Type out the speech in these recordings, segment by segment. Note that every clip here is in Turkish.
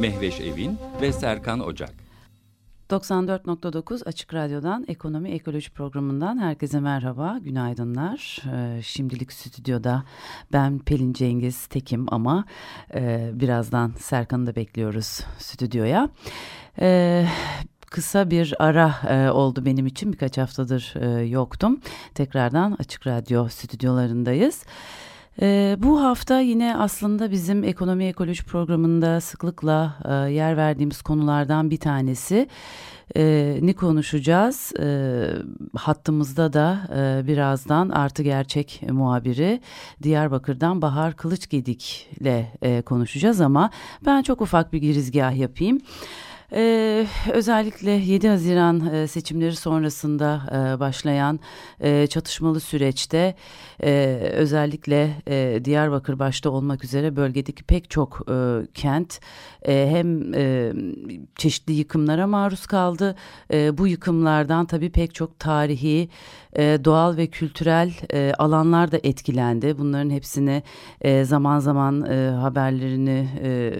Mehveş Evin ve Serkan Ocak. 94.9 Açık Radyo'dan Ekonomi Ekoloji Programı'ndan herkese merhaba, günaydınlar. Ee, şimdilik stüdyoda ben Pelin Cengiz Tekim ama e, birazdan Serkan'ı da bekliyoruz stüdyoya. Ee, kısa bir ara e, oldu benim için birkaç haftadır e, yoktum. Tekrardan Açık Radyo stüdyolarındayız. E, bu hafta yine aslında bizim ekonomi ekoloji programında sıklıkla e, yer verdiğimiz konulardan bir tanesi. E, ne konuşacağız? E, hattımızda da e, birazdan Artı Gerçek muhabiri Diyarbakır'dan Bahar Kılıçgedik ile e, konuşacağız ama ben çok ufak bir girizgah yapayım. Ee, özellikle 7 Haziran e, seçimleri sonrasında e, başlayan e, çatışmalı süreçte e, özellikle e, Diyarbakır başta olmak üzere bölgedeki pek çok e, kent e, hem e, çeşitli yıkımlara maruz kaldı. E, bu yıkımlardan tabii pek çok tarihi, e, doğal ve kültürel e, alanlar da etkilendi. Bunların hepsini e, zaman zaman e, haberlerini e,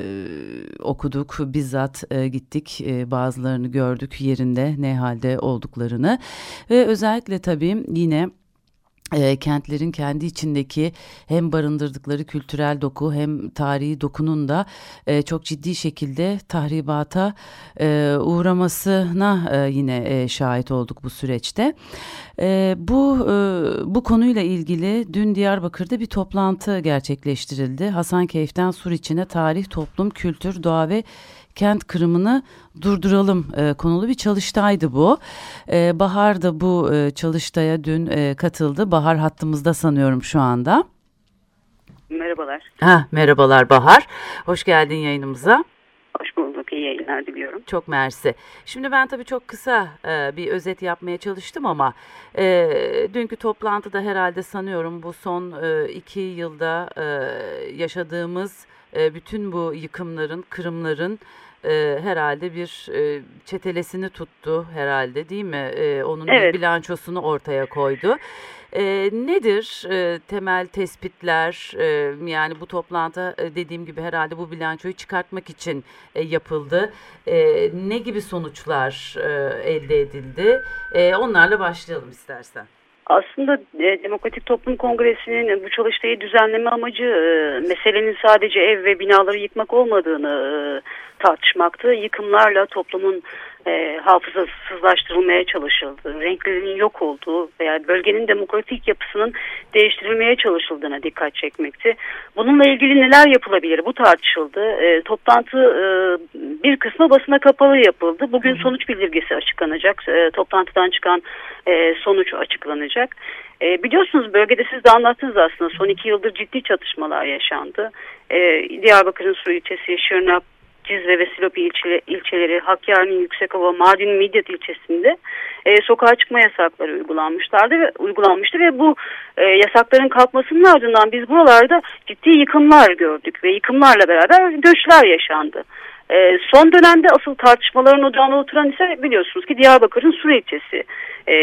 okuduk, bizzat e, gittik, e, bazılarını gördük yerinde ne halde olduklarını. Ve özellikle tabii yine e, kentlerin kendi içindeki hem barındırdıkları kültürel doku hem tarihi dokunun da e, çok ciddi şekilde tahribata e, uğramasına e, yine e, şahit olduk bu süreçte. E, bu e, bu konuyla ilgili dün Diyarbakır'da bir toplantı gerçekleştirildi. Hasankeyf'ten Suriçin'e tarih, toplum, kültür, doğa ve kent kırımını durduralım e, konulu bir çalıştaydı bu. E, Bahar da bu e, çalıştaya dün e, katıldı. Bahar hattımızda sanıyorum şu anda. Merhabalar. Ha, merhabalar Bahar. Hoş geldin yayınımıza. Hoş bulduk. İyi yayınlar diliyorum. Çok mersi. Şimdi ben tabii çok kısa e, bir özet yapmaya çalıştım ama e, dünkü toplantıda herhalde sanıyorum bu son e, iki yılda e, yaşadığımız e, bütün bu yıkımların, kırımların e, herhalde bir e, çetelesini tuttu herhalde değil mi? E, onun evet. bir bilançosunu ortaya koydu. E, nedir e, temel tespitler e, yani bu toplantı e, dediğim gibi herhalde bu bilançoyu çıkartmak için e, yapıldı. E, ne gibi sonuçlar e, elde edildi? E, onlarla başlayalım istersen. Aslında e, Demokratik Toplum Kongresi'nin bu çalıştayı düzenleme amacı e, meselenin sadece ev ve binaları yıkmak olmadığını e, tartışmaktı. Yıkımlarla toplumun e, hafızasızlaştırılmaya çalışıldı. Renklerinin yok olduğu veya bölgenin demokratik yapısının değiştirilmeye çalışıldığına dikkat çekmekti. Bununla ilgili neler yapılabilir bu tartışıldı. E, toplantı e, bir kısmı basına kapalı yapıldı. Bugün sonuç bildirgesi açıklanacak. E, toplantıdan çıkan e, sonuç açıklanacak. E, biliyorsunuz bölgede siz de anlattınız aslında son iki yıldır ciddi çatışmalar yaşandı. E, Diyarbakır'ın Su ilçesi, Şırnak, Cizre ve Silopi ilçe, ilçeleri, Hakkari'nin Yüksekova, Mardin'in Midyat ilçesinde e, sokağa çıkma yasakları uygulanmışlardı ve uygulanmıştı ve bu e, yasakların kalkmasının ardından biz buralarda ciddi yıkımlar gördük ve yıkımlarla beraber göçler yaşandı. E, son dönemde asıl tartışmaların odağına oturan ise biliyorsunuz ki Diyarbakır'ın Sur ilçesi. E,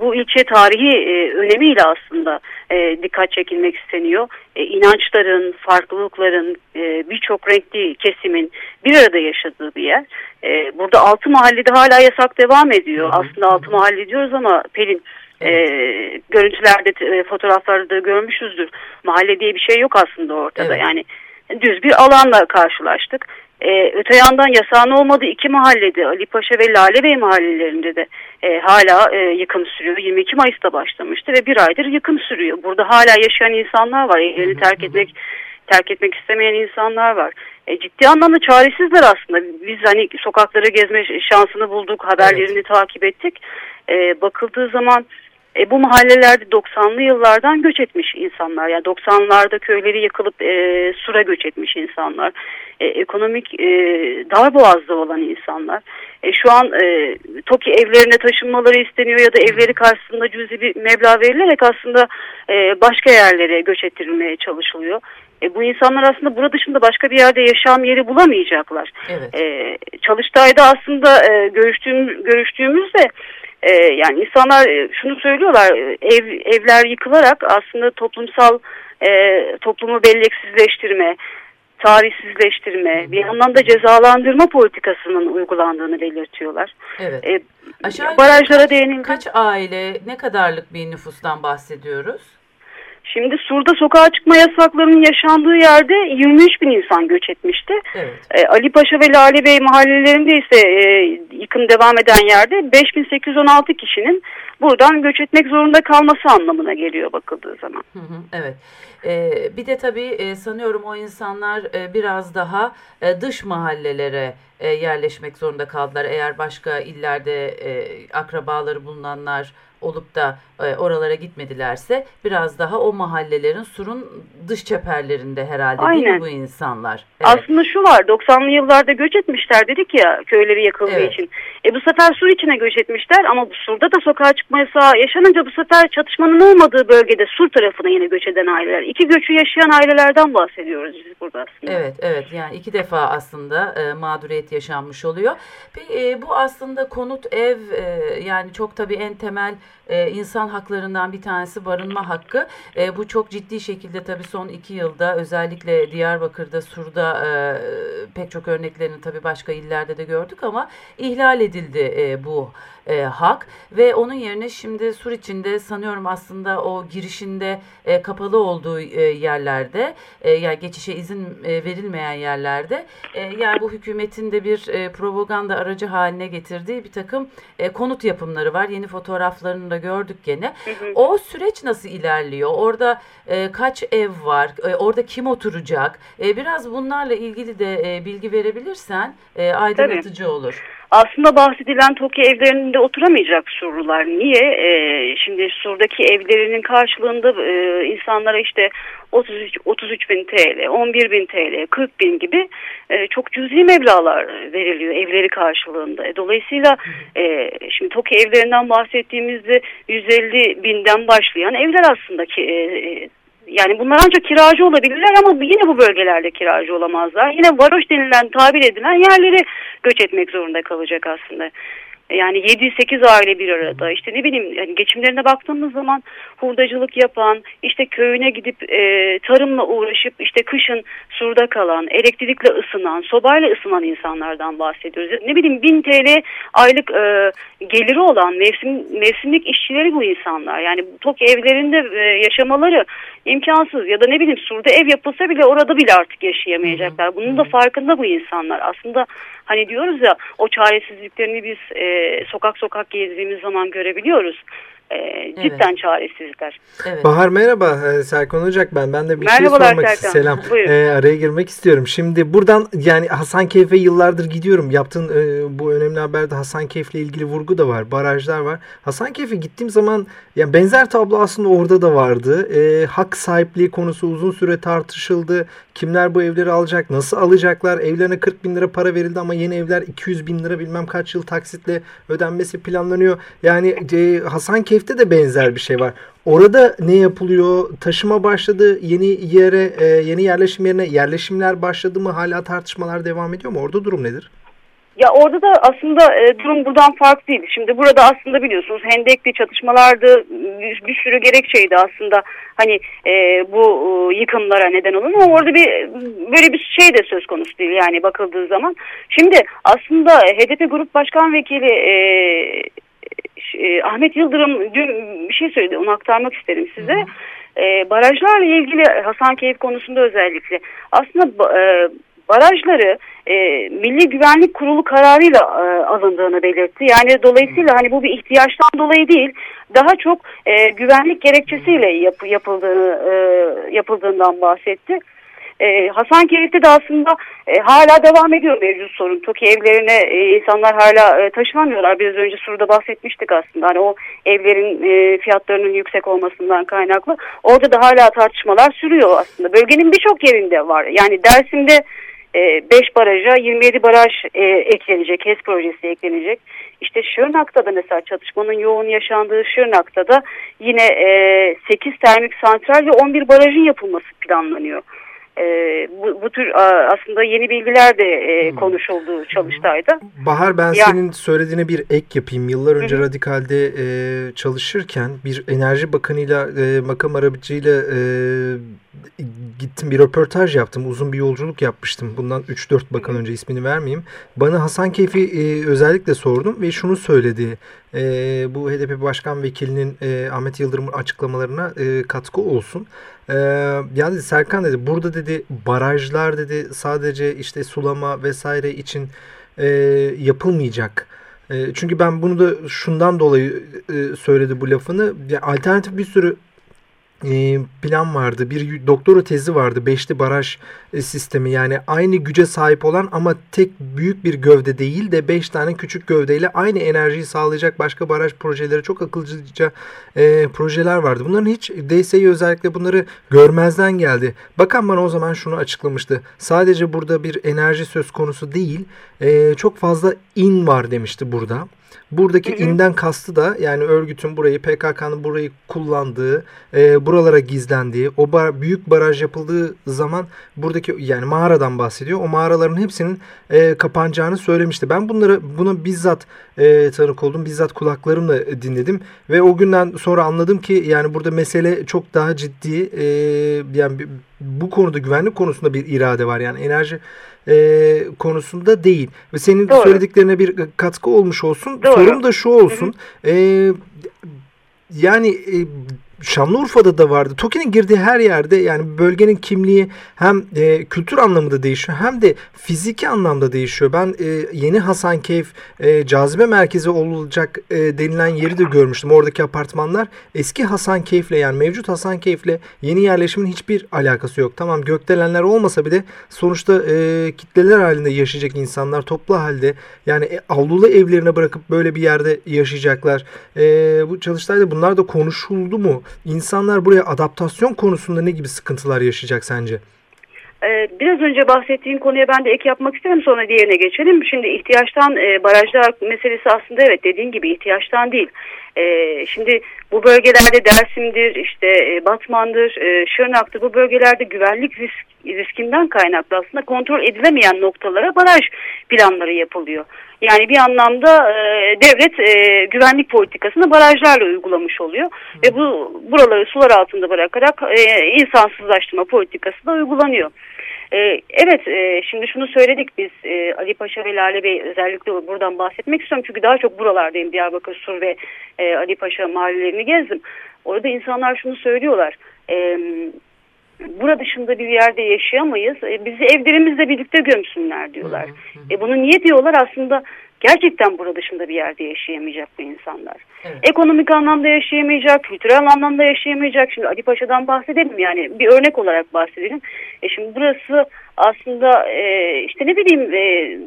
bu ilçe tarihi e, önemiyle aslında e, dikkat çekilmek isteniyor. E, inançların, farklılıkların, e, birçok renkli kesimin bir arada yaşadığı bir yer. E, burada altı mahallede hala yasak devam ediyor. Aslında altı mahalle diyoruz ama Pelin e, görüntülerde, e, fotoğraflarda da görmüşüzdür. Mahalle diye bir şey yok aslında ortada. Evet. Yani düz bir alanla karşılaştık. Ee, öte yandan yasağın olmadığı iki mahallede Ali Paşa ve Lale Bey mahallelerinde de e, hala e, yıkım sürüyor. 22 Mayıs'ta başlamıştı ve bir aydır yıkım sürüyor. Burada hala yaşayan insanlar var. Evlerini terk etmek terk etmek istemeyen insanlar var. E, ciddi anlamda çaresizler aslında. Biz hani sokakları gezme şansını bulduk, haberlerini evet. takip ettik. E, bakıldığı zaman E, bu mahallelerde 90'lı yıllardan göç etmiş insanlar. Yani 90'larda köyleri yakılıp e, sura göç etmiş insanlar. E, ekonomik e, dar boğazda olan insanlar. E, şu an e, TOKİ evlerine taşınmaları isteniyor ya da evleri karşısında cüzi bir meblağ verilerek aslında e, başka yerlere göç ettirilmeye çalışılıyor. E, bu insanlar aslında burada dışında başka bir yerde yaşam yeri bulamayacaklar. Evet. E, Çalıştay'da aslında e, görüştüğüm, görüştüğümüzde e, yani insanlar e, şunu söylüyorlar e, ev evler yıkılarak aslında toplumsal e, toplumu belleksizleştirme, tarihsizleştirme, bir yandan da cezalandırma politikasının uygulandığını belirtiyorlar. Evet. E, Aşağı barajlara değinildi. Kaç aile, ne kadarlık bir nüfustan bahsediyoruz? Şimdi Sur'da sokağa çıkma yasaklarının yaşandığı yerde 23 bin insan göç etmişti. Evet. E, Ali Paşa ve Lale Bey mahallelerinde ise e, yıkım devam eden yerde 5816 kişinin buradan göç etmek zorunda kalması anlamına geliyor bakıldığı zaman. Hı hı, evet. Ee, bir de tabii e, sanıyorum o insanlar e, biraz daha e, dış mahallelere e, yerleşmek zorunda kaldılar. Eğer başka illerde e, akrabaları bulunanlar olup da e, oralara gitmedilerse biraz daha o mahallelerin surun dış çeperlerinde herhalde Aynen. değil mi bu insanlar? Evet. Aslında şu var 90'lı yıllarda göç etmişler dedik ya köyleri yakıldığı evet. için. E bu sefer sur içine göç etmişler ama surda da sokağa çıkma yasağı yaşanınca bu sefer çatışmanın olmadığı bölgede sur tarafına yine göç eden aileler. İki göçü yaşayan ailelerden bahsediyoruz biz burada aslında. Evet evet yani iki defa aslında e, mağduriyet yaşanmış oluyor. Peki e, bu aslında konut ev e, yani çok tabii en temel e, insan haklarından bir tanesi barınma hakkı. E, bu çok ciddi şekilde tabii son iki yılda özellikle Diyarbakır'da, Sur'da e, pek çok örneklerini tabii başka illerde de gördük ama ihlal edildi e, bu e, hak ve onun yerine şimdi Sur içinde sanıyorum aslında o girişinde e, kapalı olduğu e, yerlerde e, yani geçişe izin e, verilmeyen yerlerde e, yani bu hükümetin de bir e, propaganda aracı haline getirdiği bir takım e, konut yapımları var. Yeni fotoğraflarını da gördük gene. O süreç nasıl ilerliyor? Orada e, kaç ev var? E, orada kim oturacak? E, biraz bunlarla ilgili de e, bilgi verebilirsen e, aydınlatıcı Tabii. olur. Aslında bahsedilen TOKİ evlerinde oturamayacak Surlular. Niye? Ee, şimdi Sur'daki evlerinin karşılığında e, insanlara işte 33, 33 bin TL, 11 bin TL, 40 bin gibi e, çok cüzi meblalar veriliyor evleri karşılığında. E, dolayısıyla e, şimdi TOKİ evlerinden bahsettiğimizde 150 binden başlayan evler aslında ki e, e yani bunlar ancak kiracı olabilirler ama yine bu bölgelerde kiracı olamazlar. Yine varoş denilen tabir edilen yerleri göç etmek zorunda kalacak aslında. Yani 7-8 aile bir arada işte ne bileyim yani geçimlerine baktığımız zaman hurdacılık yapan işte köyüne gidip e, tarımla uğraşıp işte kışın surda kalan elektrikle ısınan sobayla ısınan insanlardan bahsediyoruz. Ne bileyim 1000 TL aylık e, geliri olan mevsim, mevsimlik işçileri bu insanlar yani tok evlerinde e, yaşamaları imkansız ya da ne bileyim surda ev yapılsa bile orada bile artık yaşayamayacaklar. Bunun da farkında bu insanlar. Aslında hani diyoruz ya o çaresizliklerini biz e, sokak sokak gezdiğimiz zaman görebiliyoruz. E, cidden evet. çaresizler. Evet. Bahar merhaba e, Serkan Ocak ben. Ben de bir şey Merhabalar, şey sormak istiyorum. Selam. E, araya girmek istiyorum. Şimdi buradan yani Hasan Keyf'e yıllardır gidiyorum. Yaptığın e, bu önemli haberde Hasan Keyf'le ilgili vurgu da var. Barajlar var. Hasan Keyf'e gittiğim zaman yani benzer tablo aslında orada da vardı. E, hak sahipliği konusu uzun süre tartışıldı. Kimler bu evleri alacak? Nasıl alacaklar? Evlerine 40 bin lira para verildi ama yeni evler 200 bin lira bilmem kaç yıl taksitle ödenmesi planlanıyor. Yani e, Hasan Keyf'te de benzer bir şey var. Orada ne yapılıyor? Taşıma başladı. Yeni yere, e, yeni yerleşim yerine yerleşimler başladı mı? Hala tartışmalar devam ediyor mu? Orada durum nedir? Ya orada da aslında e, durum buradan farklı değil. Şimdi burada aslında biliyorsunuz hendekli çatışmalardı, bir, bir sürü gerekçeydi aslında hani e, bu e, yıkımlara neden olan ama orada bir böyle bir şey de söz konusu değil yani bakıldığı zaman. Şimdi aslında HDP Grup Başkan Vekili e, e, Ahmet Yıldırım dün bir şey söyledi onu aktarmak isterim size. Hı hı. E, barajlarla ilgili Hasankeyf konusunda özellikle aslında e, barajları e, Milli Güvenlik Kurulu kararıyla e, alındığını belirtti. Yani dolayısıyla hani bu bir ihtiyaçtan dolayı değil, daha çok e, güvenlik gerekçesiyle yap, yapıldığını e, yapıldığından bahsetti. E, Hasankeyf'te de aslında e, hala devam ediyor mevcut sorun. TOKİ evlerine e, insanlar hala e, taşınamıyorlar. Biraz önce soruda bahsetmiştik aslında. Hani o evlerin e, fiyatlarının yüksek olmasından kaynaklı. Orada da hala tartışmalar sürüyor aslında. Bölgenin birçok yerinde var. Yani Dersim'de 5 e, baraja 27 baraj e, eklenecek, HES projesi eklenecek. İşte Şırnak'ta da mesela çatışmanın yoğun yaşandığı Şırnak'ta da yine e, 8 termik santral ve 11 barajın yapılması planlanıyor. E, bu, bu tür aslında yeni bilgiler de e, hmm. konuşuldu çalıştayda. Bahar ben ya, senin söylediğine bir ek yapayım. Yıllar önce hı. Radikal'de e, çalışırken bir enerji bakanıyla e, makam arabacıyla e, gittim bir röportaj yaptım. Uzun bir yolculuk yapmıştım. Bundan 3-4 bakan önce ismini vermeyeyim. Bana Hasan Keyfi e, özellikle sordum ve şunu söyledi. E, bu HDP Başkan Vekilinin e, Ahmet Yıldırım'ın açıklamalarına e, katkı olsun. E, ya dedi Serkan dedi burada dedi barajlar dedi sadece işte sulama vesaire için e, yapılmayacak. E, çünkü ben bunu da şundan dolayı e, söyledi bu lafını. Ya, alternatif bir sürü plan vardı. Bir doktora tezi vardı. Beşli baraj e, sistemi yani aynı güce sahip olan ama tek büyük bir gövde değil de beş tane küçük gövdeyle aynı enerjiyi sağlayacak başka baraj projeleri çok akılcıca e, projeler vardı. Bunların hiç DSİ özellikle bunları görmezden geldi. Bakan bana o zaman şunu açıklamıştı. Sadece burada bir enerji söz konusu değil e, çok fazla in var demişti burada. Buradaki hı hı. inden kastı da yani örgütün burayı PKK'nın burayı kullandığı, e, buralara gizlendiği, o bar, büyük baraj yapıldığı zaman buradaki yani mağaradan bahsediyor. O mağaraların hepsinin e, kapanacağını söylemişti. Ben bunları buna bizzat e, tanık oldum. Bizzat kulaklarımla dinledim ve o günden sonra anladım ki yani burada mesele çok daha ciddi. E, yani bu konuda güvenlik konusunda bir irade var. Yani enerji e, konusunda değil. Ve senin Doğru. söylediklerine bir katkı olmuş olsun. Doğru. Sorum da şu olsun. Hı hı. E, yani e, Şanlıurfa'da da vardı. TOKİ'nin girdiği her yerde yani bölgenin kimliği hem e, kültür anlamında değişiyor hem de fiziki anlamda değişiyor. Ben e, yeni Hasankeyf e, cazibe merkezi olacak e, denilen yeri de görmüştüm. Oradaki apartmanlar eski Hasankeyf'le yani mevcut Hasankeyf'le yeni yerleşimin hiçbir alakası yok. Tamam gökdelenler olmasa bile sonuçta e, kitleler halinde yaşayacak insanlar toplu halde yani e, avlulu evlerine bırakıp böyle bir yerde yaşayacaklar. E, bu çalıştayda bunlar da konuşuldu mu? İnsanlar buraya adaptasyon konusunda ne gibi sıkıntılar yaşayacak sence? Ee, biraz önce bahsettiğin konuya ben de ek yapmak isterim sonra diğerine geçelim. Şimdi ihtiyaçtan e, barajlar meselesi aslında evet dediğin gibi ihtiyaçtan değil. E, şimdi bu bölgelerde Dersim'dir, işte e, Batman'dır, e, Şırnak'tır bu bölgelerde güvenlik risk, riskinden kaynaklı aslında kontrol edilemeyen noktalara baraj planları yapılıyor. Yani bir anlamda e, devlet e, güvenlik politikasını barajlarla uygulamış oluyor. Ve bu buraları sular altında bırakarak e, insansızlaştırma politikası da uygulanıyor. Ee, evet e, şimdi şunu söyledik biz e, Ali Paşa ve Lale Bey özellikle buradan bahsetmek istiyorum. Çünkü daha çok buralardayım Diyarbakır, Sur ve e, Ali Paşa mahallelerini gezdim. Orada insanlar şunu söylüyorlar. E, bura dışında bir yerde yaşayamayız. E, bizi evlerimizle birlikte gömsünler diyorlar. E, bunu niye diyorlar? Aslında gerçekten burada dışında bir yerde yaşayamayacak bu insanlar. Evet. Ekonomik anlamda yaşayamayacak, kültürel anlamda yaşayamayacak. Şimdi Ali Paşa'dan bahsedelim yani bir örnek olarak bahsedelim. E şimdi burası aslında e, işte ne bileyim e,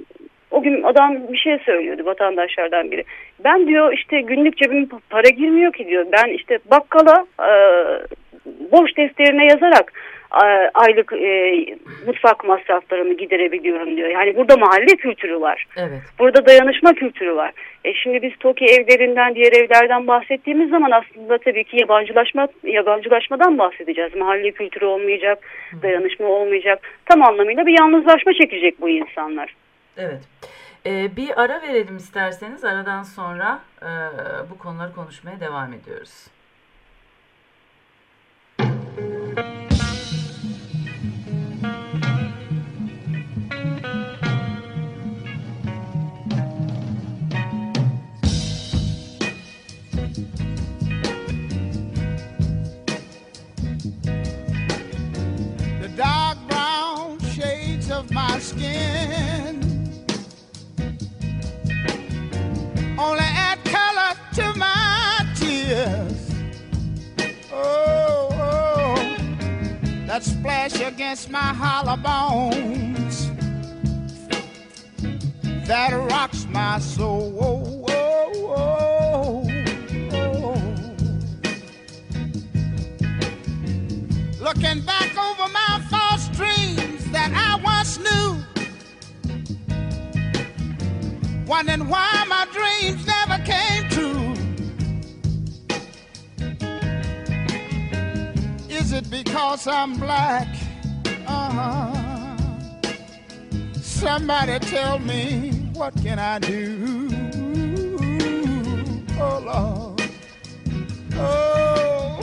o gün adam bir şey söylüyordu vatandaşlardan biri. Ben diyor işte günlük cebime para girmiyor ki diyor. Ben işte bakkala e, borç defterine yazarak aylık e, mutfak masraflarımı giderebiliyorum diyor. Yani burada mahalle kültürü var. Evet. Burada dayanışma kültürü var. E şimdi biz TOKİ evlerinden, diğer evlerden bahsettiğimiz zaman aslında tabii ki yabancılaşma yabancılaşmadan bahsedeceğiz. Mahalle kültürü olmayacak, dayanışma olmayacak. Tam anlamıyla bir yalnızlaşma çekecek bu insanlar. Evet. Ee, bir ara verelim isterseniz. Aradan sonra e, bu konuları konuşmaya devam ediyoruz. my skin. Against my hollow bones that rocks my soul. Looking back over my false dreams that I once knew, wondering why it because I'm black? Uh-huh. Somebody tell me what can I do? Oh Lord. Oh,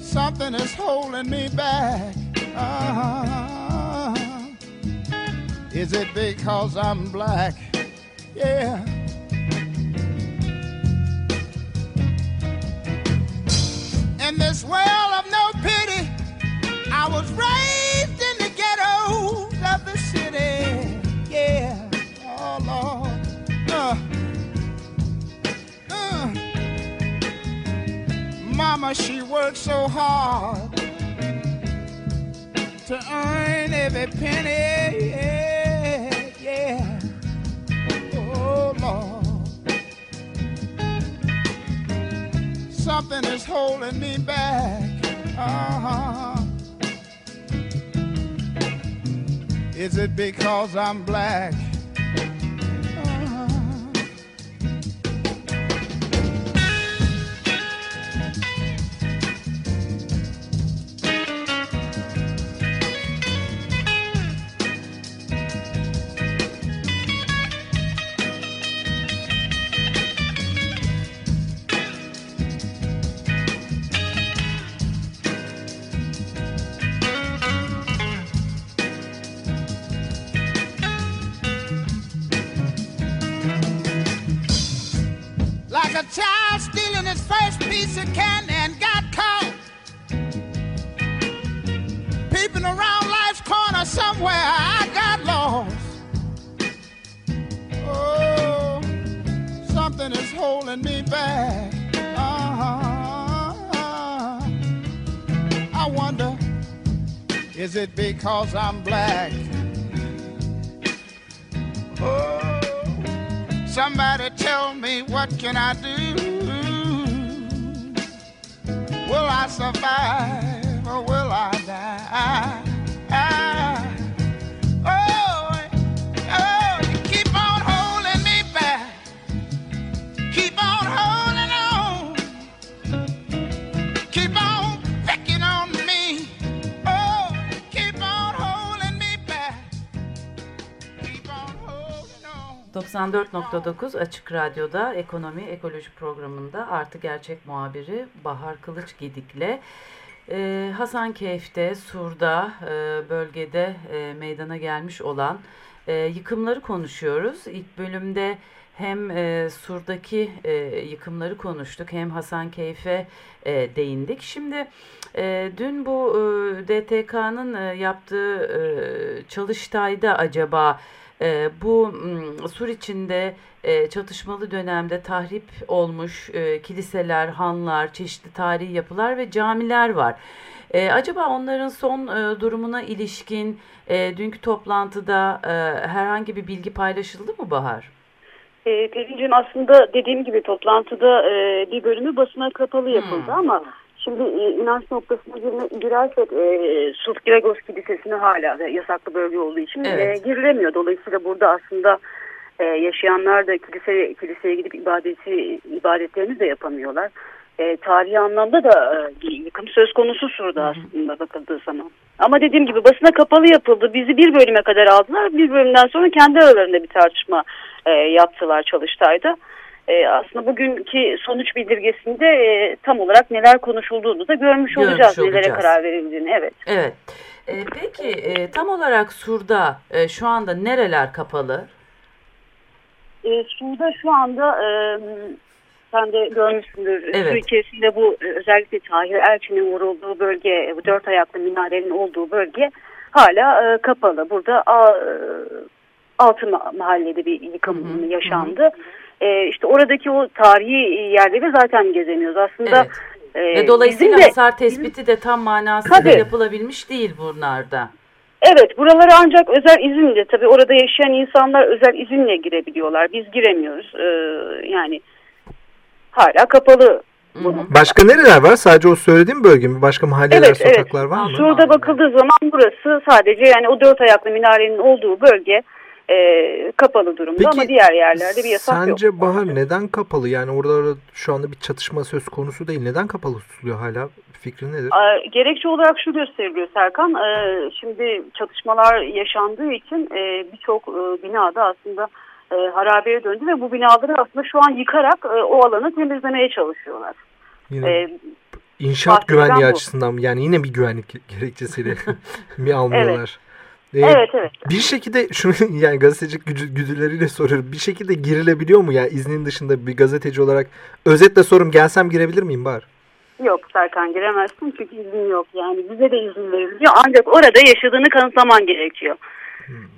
something is holding me back. Uh-huh. Is it because I'm black? Yeah. In this world was raised in the ghettos of the city. Yeah, oh Lord. Uh, uh. Mama, she worked so hard to earn every penny. Yeah, yeah. Oh Lord. Something is holding me back. Uh-huh. Is it because I'm black? Because I'm black? Oh, somebody tell me what can I do? Will I survive or will I die? ...94.9 Açık Radyo'da Ekonomi Ekoloji programında artı gerçek muhabiri Bahar Kılıç Gedik'le e, Hasankeyf'te, Sur'da e, bölgede e, meydana gelmiş olan e, yıkımları konuşuyoruz. İlk bölümde hem e, Sur'daki e, yıkımları konuştuk hem Hasankeyf'e e, değindik. Şimdi e, dün bu e, DTK'nın e, yaptığı e, çalıştayda acaba e, bu Sur içinde e, çatışmalı dönemde tahrip olmuş e, kiliseler, hanlar, çeşitli tarihi yapılar ve camiler var. E, acaba onların son e, durumuna ilişkin e, dünkü toplantıda e, herhangi bir bilgi paylaşıldı mı Bahar? E, Pelin'cim aslında dediğim gibi toplantıda e, bir bölümü basına kapalı yapıldı hmm. ama Şimdi e, inanç noktasına girme, girersek e, Sulh Gregos Kilisesi'ne hala yasaklı bölge olduğu için e, evet. e, girilemiyor. Dolayısıyla burada aslında e, yaşayanlar da kilise, kiliseye gidip ibadeti, ibadetlerini de yapamıyorlar. E, tarihi anlamda da e, yıkım söz konusu Sur'da aslında bakıldığı zaman. Ama dediğim gibi basına kapalı yapıldı. Bizi bir bölüme kadar aldılar. Bir bölümden sonra kendi aralarında bir tartışma e, yaptılar Çalıştay'da e, aslında bugünkü sonuç bildirgesinde e, tam olarak neler konuşulduğunu da görmüş, görmüş olacağız, olacağız. Nelere karar verildiğini. Evet. Evet. E, peki e, tam olarak Sur'da e, şu anda nereler kapalı? E, Sur'da şu anda e, sen de görmüşsündür. Evet. İçerisinde bu özellikle Tahir Elçi'nin vurulduğu bölge, bu dört ayaklı minarenin olduğu bölge hala e, kapalı. Burada a, e, altı mahallede bir yıkım hı hı. yaşandı. Hı hı e, işte oradaki o tarihi yerleri zaten gezemiyoruz. Aslında evet. E, Ve dolayısıyla de, hasar tespiti de tam manasıyla tabii, yapılabilmiş değil bunlarda. Evet buralara ancak özel izinle tabii orada yaşayan insanlar özel izinle girebiliyorlar. Biz giremiyoruz. Ee, yani hala kapalı Başka nereler var? Sadece o söylediğim bölge mi? Başka mahalleler, evet, sokaklar evet. var mı? Şurada bakıldığı zaman burası sadece yani o dört ayaklı minarenin olduğu bölge e, kapalı durumda Peki, ama diğer yerlerde bir yasak sence yok. Sence Bahar neden kapalı? Yani orada şu anda bir çatışma söz konusu değil. Neden kapalı tutuluyor hala? Fikrin nedir? E, gerekçe olarak şu gösteriliyor Serkan. E, şimdi çatışmalar yaşandığı için e, birçok e, binada aslında e, harabeye döndü ve bu binaları aslında şu an yıkarak e, o alanı temizlemeye çalışıyorlar. Yine e, inşaat güvenliği bu. açısından yani yine bir güvenlik gerekçesiyle mi almıyorlar? Evet. Ee, evet evet. Bir şekilde şunu yani gazetecilik güdü, güdüleriyle soruyorum. Bir şekilde girilebiliyor mu ya yani iznin dışında bir gazeteci olarak? Özetle sorum gelsem girebilir miyim Bahar? Yok Serkan giremezsin çünkü izin yok. Yani bize de izin veriliyor ancak orada yaşadığını kanıtlaman gerekiyor. Hmm.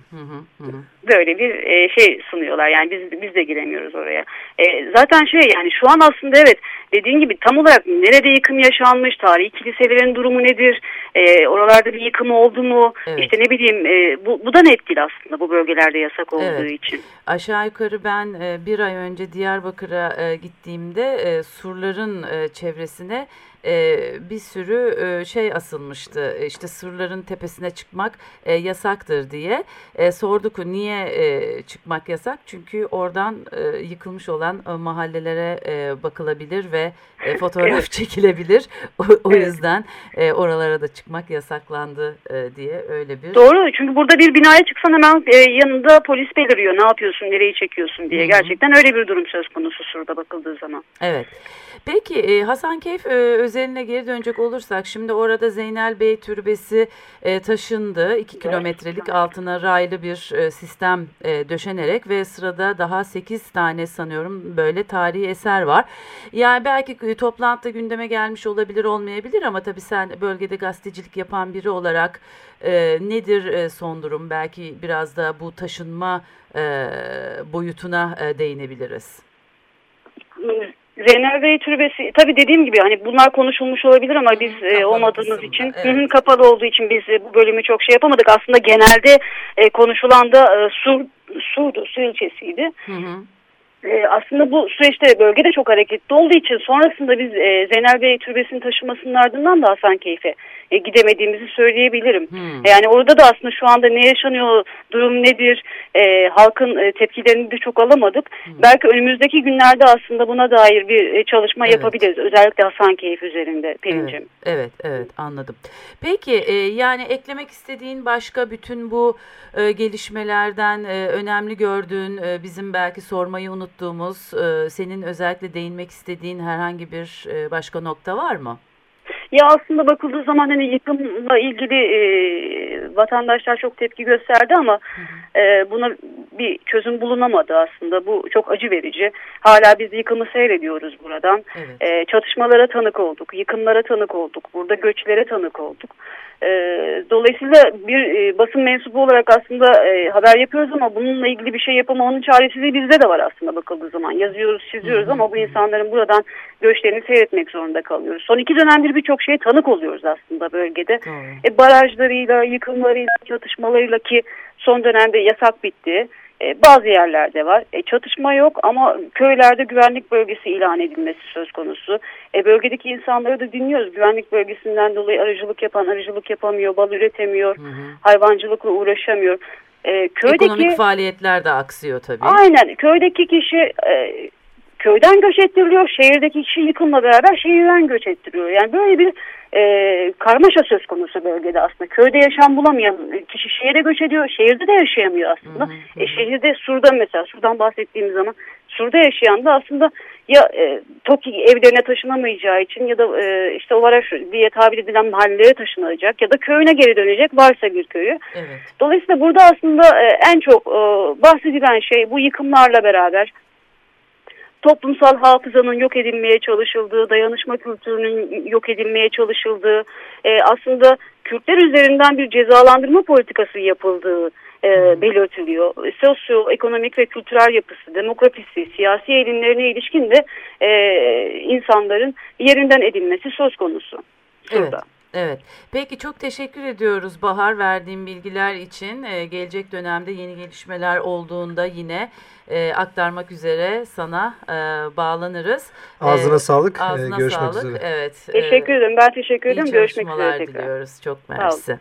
Böyle bir e, şey sunuyorlar yani biz biz de giremiyoruz oraya. E, zaten şey yani şu an aslında evet dediğin gibi tam olarak nerede yıkım yaşanmış, tarihi kiliselerin durumu nedir, e, oralarda bir yıkım oldu mu, evet. işte ne bileyim e, bu, bu da etkili aslında bu bölgelerde yasak olduğu evet. için. Aşağı yukarı ben e, bir ay önce Diyarbakır'a e, gittiğimde e, surların e, çevresine e, bir sürü e, şey asılmıştı. İşte surların tepesine çıkmak e, yasaktır diye. E, sorduk niye e, çıkmak yasak? Çünkü oradan e, yıkılmış olan e, mahallelere e, bakılabilir ve e, fotoğraf evet. çekilebilir. O, o evet. yüzden e, oralara da çıkmak yasaklandı e, diye öyle bir. Doğru çünkü burada bir binaya çıksan hemen e, yanında polis beliriyor. Ne yapıyorsun, nereyi çekiyorsun diye. Hı -hı. Gerçekten öyle bir durum söz konusu surda bakıldığı zaman. Evet. Peki e, Hasankeyf e, özeline geri dönecek olursak şimdi orada Zeynel Bey Türbesi e, taşındı. 2 kilometrelik altına raylı bir e, sistem e, döşenerek ve sırada daha 8 tane sanıyorum böyle tarihi eser var. Yani belki e, toplantıda gündeme gelmiş olabilir olmayabilir ama tabii sen bölgede gazetecilik yapan biri olarak e, nedir e, son durum? Belki biraz da bu taşınma e, boyutuna e, değinebiliriz. Zeynel Bey Türbesi tabii dediğim gibi hani bunlar konuşulmuş olabilir ama biz e, olmadığımız için evet. kapalı olduğu için biz e, bu bölümü çok şey yapamadık. Aslında genelde e, konuşulan da e, Sur Sur'du, Su ilçesiydi. Hı hı. E, aslında bu süreçte bölgede çok hareketli olduğu için sonrasında biz e, Zeynel Bey Türbesi'nin taşımasının ardından da Hasankeyf'e e, gidemediğimizi söyleyebilirim. Hmm. Yani orada da aslında şu anda ne yaşanıyor, durum nedir, e, halkın e, tepkilerini de çok alamadık. Hmm. Belki önümüzdeki günlerde aslında buna dair bir e, çalışma evet. yapabiliriz. Özellikle Hasankeyf üzerinde Pelin'cim. Evet, evet, evet anladım. Peki e, yani eklemek istediğin başka bütün bu e, gelişmelerden e, önemli gördüğün, e, bizim belki sormayı unuttuğumuz, e, senin özellikle değinmek istediğin herhangi bir e, başka nokta var mı? Ya aslında bakıldığı zaman hani yıkımla ilgili e, vatandaşlar çok tepki gösterdi ama e, buna bir çözüm bulunamadı aslında. Bu çok acı verici. Hala biz yıkımı seyrediyoruz buradan. Evet. E, çatışmalara tanık olduk, yıkımlara tanık olduk, burada göçlere tanık olduk. E, dolayısıyla bir e, basın mensubu olarak aslında e, haber yapıyoruz ama bununla ilgili bir şey yapamamanın çaresizliği bizde de var aslında bakıldığı zaman. Yazıyoruz, çiziyoruz ama bu insanların buradan göçlerini seyretmek zorunda kalıyoruz. Son iki dönemdir birçok şeye tanık oluyoruz aslında bölgede. -hı. E, barajlarıyla, yıkımlarıyla, çatışmalarıyla ki son dönemde yasak bitti. E, bazı yerlerde var. E, çatışma yok ama köylerde güvenlik bölgesi ilan edilmesi söz konusu. E, bölgedeki insanları da dinliyoruz. Güvenlik bölgesinden dolayı arıcılık yapan arıcılık yapamıyor, bal üretemiyor, hı hı. hayvancılıkla uğraşamıyor. E, köydeki, Ekonomik faaliyetler de aksıyor tabii. Aynen. Köydeki kişi e, köyden göç ettiriliyor. Şehirdeki kişi yıkımla beraber şehirden göç ettiriyor. Yani böyle bir e, karmaşa söz konusu bölgede aslında. Köyde yaşam bulamayan kişi şehire göç ediyor. Şehirde de yaşayamıyor aslında. Hı hı. E, şehirde Sur'da mesela Sur'dan bahsettiğimiz zaman Sur'da yaşayan da aslında ya e, TOKİ evlerine taşınamayacağı için ya da e, işte o varaş diye tabir edilen mahallelere taşınacak ya da köyüne geri dönecek varsa bir köyü. Evet. Dolayısıyla burada aslında e, en çok e, bahsedilen şey bu yıkımlarla beraber toplumsal hafızanın yok edilmeye çalışıldığı, dayanışma kültürünün yok edilmeye çalışıldığı, e, aslında Kürtler üzerinden bir cezalandırma politikası yapıldığı e, belirtiliyor. Sosyoekonomik ve kültürel yapısı, demografisi, siyasi eğilimlerine ilişkin de e, insanların yerinden edilmesi söz konusu. Şurada. Evet. Evet. Peki çok teşekkür ediyoruz Bahar verdiğim bilgiler için. Ee, gelecek dönemde yeni gelişmeler olduğunda yine e, aktarmak üzere sana e, bağlanırız. Ağzına ee, sağlık. Ağzına Görüşmek sağlık. üzere. Evet. Teşekkür ederim. Ben teşekkür ederim. Görüşmek üzere tekrar. diliyoruz. Çok mersi.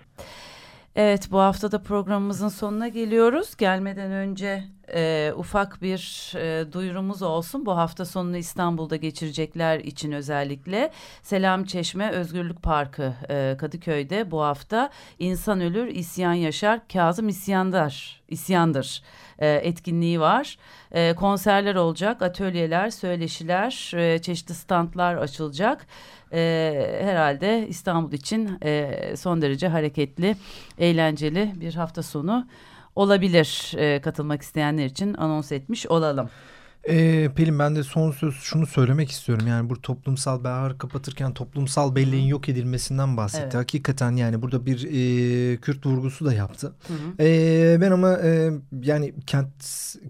Evet bu hafta da programımızın sonuna geliyoruz. Gelmeden önce e, ufak bir e, duyurumuz olsun. Bu hafta sonunu İstanbul'da geçirecekler için özellikle Selam Çeşme Özgürlük Parkı e, Kadıköy'de bu hafta insan ölür isyan yaşar Kazım isyandar isyandır e, etkinliği var. E, konserler olacak, atölyeler, söyleşiler, e, çeşitli standlar açılacak e, herhalde İstanbul için e, son derece hareketli, eğlenceli bir hafta sonu olabilir e, katılmak isteyenler için anons etmiş olalım. Ee, Pelin ben de son söz şunu söylemek istiyorum. Yani bu toplumsal Bahar kapatırken toplumsal belleğin yok edilmesinden bahsetti. Evet. Hakikaten yani burada bir e, Kürt vurgusu da yaptı. Hı hı. E, ben ama e, yani kent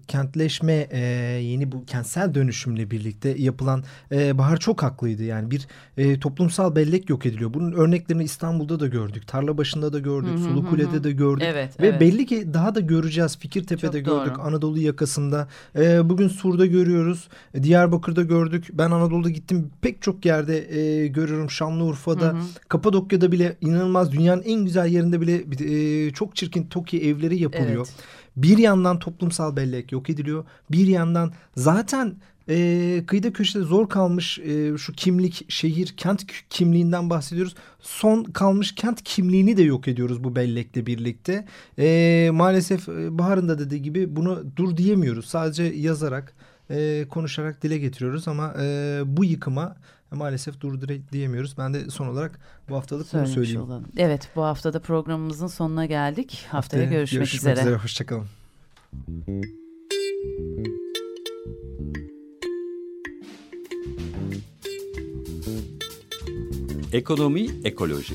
kentleşme e, yeni bu kentsel dönüşümle birlikte yapılan e, Bahar çok haklıydı. Yani bir e, toplumsal bellek yok ediliyor. Bunun örneklerini İstanbul'da da gördük. Tarla başında da gördük. Hı hı, Sulukule'de hı. de gördük. Evet, Ve evet. belli ki daha da göreceğiz. Fikirtepe'de çok gördük. Doğru. Anadolu yakasında. E, bugün Sur'da görüyoruz. E, Diyarbakır'da gördük. Ben Anadolu'da gittim. Pek çok yerde e, görüyorum. Şanlıurfa'da, hı hı. Kapadokya'da bile inanılmaz dünyanın en güzel yerinde bile e, çok çirkin TOKİ evleri yapılıyor. Evet. Bir yandan toplumsal bellek yok ediliyor. Bir yandan zaten e, kıyıda köşede zor kalmış e, şu kimlik, şehir, kent kimliğinden bahsediyoruz. Son kalmış kent kimliğini de yok ediyoruz bu bellekle birlikte. E, maalesef e, Bahar'ın da dediği gibi bunu dur diyemiyoruz. Sadece yazarak e, konuşarak dile getiriyoruz ama e, bu yıkıma maalesef dur diyemiyoruz. Ben de son olarak bu haftalık Söylemiş bunu söyleyeyim. Olalım. Evet bu haftada programımızın sonuna geldik. Haftaya, Haftaya görüşmek, görüşmek üzere. üzere. Hoşçakalın. Ekonomi Ekoloji